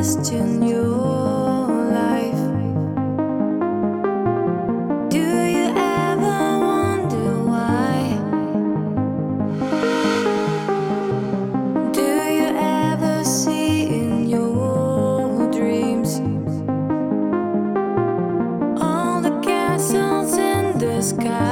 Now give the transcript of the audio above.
question your life. Do you ever wonder why? Do you ever see in your dreams all the castles in the sky?